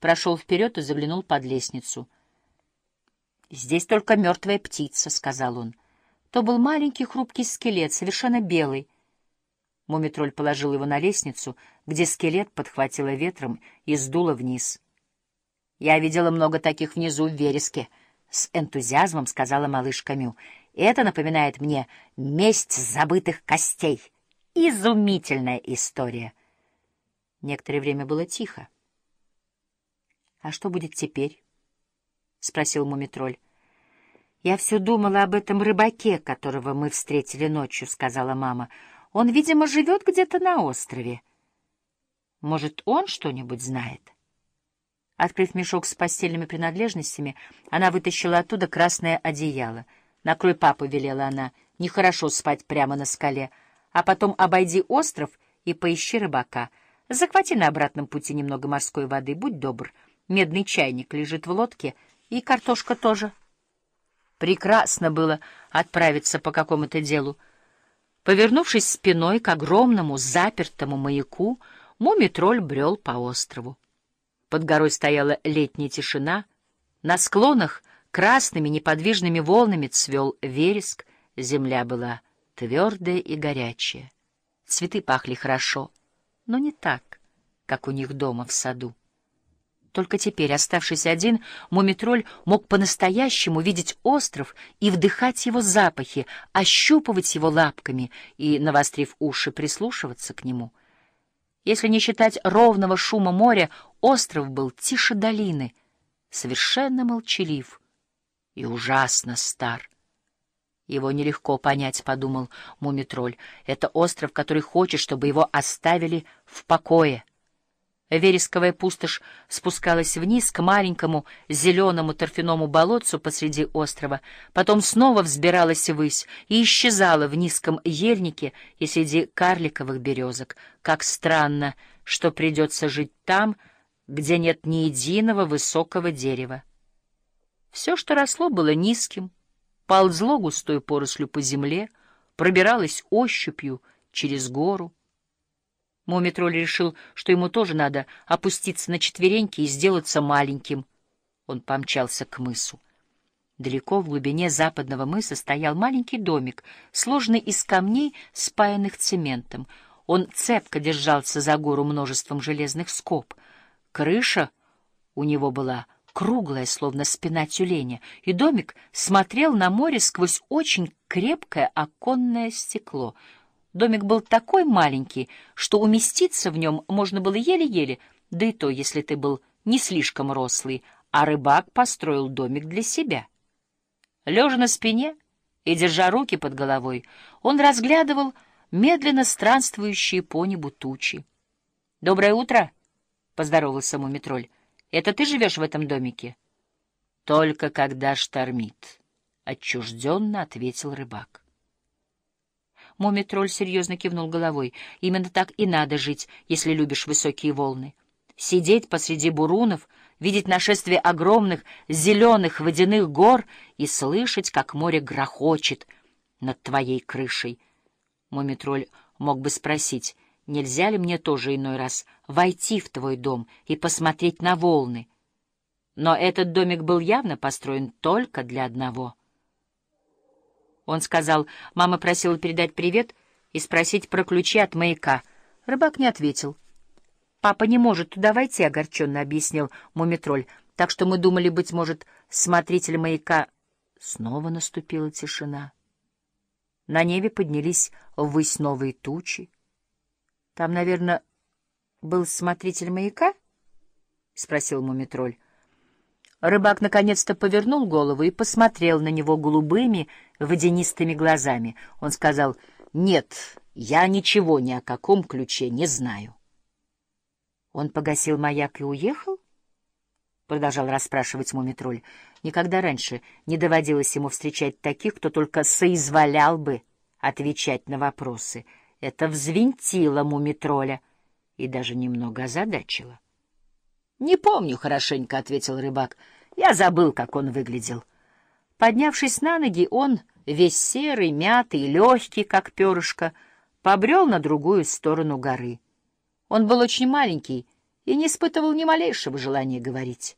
прошел вперед и заглянул под лестницу. «Здесь только мертвая птица», — сказал он. То был маленький хрупкий скелет, совершенно белый. Мумитроль положил его на лестницу, где скелет подхватило ветром и сдуло вниз. «Я видела много таких внизу в вереске», — с энтузиазмом сказала малышка Мю. «Это напоминает мне месть забытых костей. Изумительная история». Некоторое время было тихо. «А что будет теперь?» — спросил Мумитроль. «Я все думала об этом рыбаке, которого мы встретили ночью», — сказала мама. «Он, видимо, живет где-то на острове. Может, он что-нибудь знает?» Открыв мешок с постельными принадлежностями, она вытащила оттуда красное одеяло. «Накрой папу», — велела она, — «нехорошо спать прямо на скале. А потом обойди остров и поищи рыбака. Захвати на обратном пути немного морской воды, будь добр. Медный чайник лежит в лодке, и картошка тоже». Прекрасно было отправиться по какому-то делу. Повернувшись спиной к огромному запертому маяку, мумитроль брел по острову. Под горой стояла летняя тишина, на склонах красными неподвижными волнами цвел вереск, земля была твердая и горячая. Цветы пахли хорошо, но не так, как у них дома в саду. Только теперь, оставшись один, Мумитроль мог по-настоящему видеть остров и вдыхать его запахи, ощупывать его лапками и, навострив уши, прислушиваться к нему. Если не считать ровного шума моря, остров был тише долины, совершенно молчалив и ужасно стар. Его нелегко понять, — подумал Мумитроль. Это остров, который хочет, чтобы его оставили в покое — Вересковая пустошь спускалась вниз к маленькому зеленому торфяному болотцу посреди острова, потом снова взбиралась ввысь и исчезала в низком ельнике и среди карликовых березок. Как странно, что придется жить там, где нет ни единого высокого дерева. Все, что росло, было низким, ползло густой порослью по земле, пробиралось ощупью через гору. Мумитроль решил, что ему тоже надо опуститься на четвереньки и сделаться маленьким. Он помчался к мысу. Далеко в глубине западного мыса стоял маленький домик, сложный из камней, спаянных цементом. Он цепко держался за гору множеством железных скоб. Крыша у него была круглая, словно спина тюленя, и домик смотрел на море сквозь очень крепкое оконное стекло — Домик был такой маленький, что уместиться в нем можно было еле-еле, да и то, если ты был не слишком рослый, а рыбак построил домик для себя. Лежа на спине и держа руки под головой, он разглядывал медленно странствующие по небу тучи. — Доброе утро! — поздоровался Мумитроль. — Это ты живешь в этом домике? — Только когда штормит, — отчужденно ответил рыбак. Мумитроль серьезно кивнул головой. Именно так и надо жить, если любишь высокие волны. Сидеть посреди бурунов, видеть нашествие огромных зеленых водяных гор и слышать, как море грохочет над твоей крышей. Мумитроль мог бы спросить, нельзя ли мне тоже иной раз войти в твой дом и посмотреть на волны. Но этот домик был явно построен только для одного — он сказал, мама просила передать привет и спросить про ключи от маяка. Рыбак не ответил. «Папа не может туда войти», — огорченно объяснил Мумитроль. «Так что мы думали, быть может, смотритель маяка...» Снова наступила тишина. На небе поднялись ввысь новые тучи. «Там, наверное, был смотритель маяка?» — спросил Мумитроль. Рыбак наконец-то повернул голову и посмотрел на него голубыми, водянистыми глазами. Он сказал, «Нет, я ничего ни о каком ключе не знаю». «Он погасил маяк и уехал?» Продолжал расспрашивать Мумитроль. Никогда раньше не доводилось ему встречать таких, кто только соизволял бы отвечать на вопросы. Это взвинтило Мумитроля и даже немного озадачило. «Не помню хорошенько», — ответил рыбак. «Я забыл, как он выглядел». Поднявшись на ноги, он, весь серый, мятый, легкий, как перышко, побрел на другую сторону горы. Он был очень маленький и не испытывал ни малейшего желания говорить.